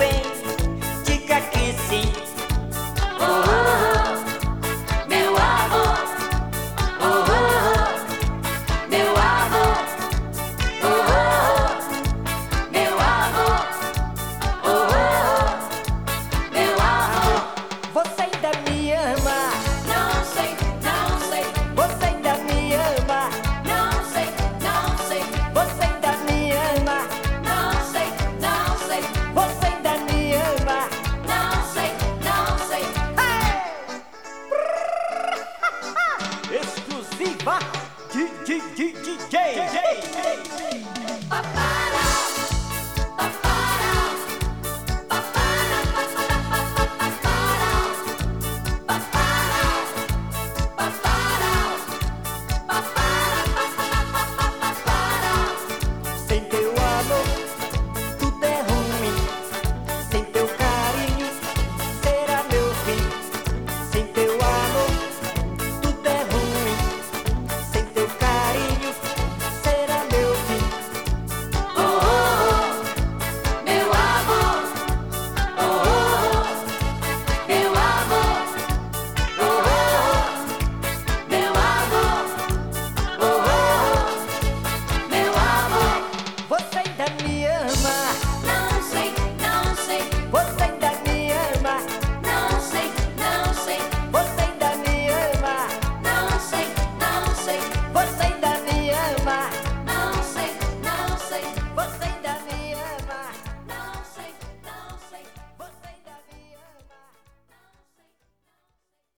bem, diga que sim. DJ.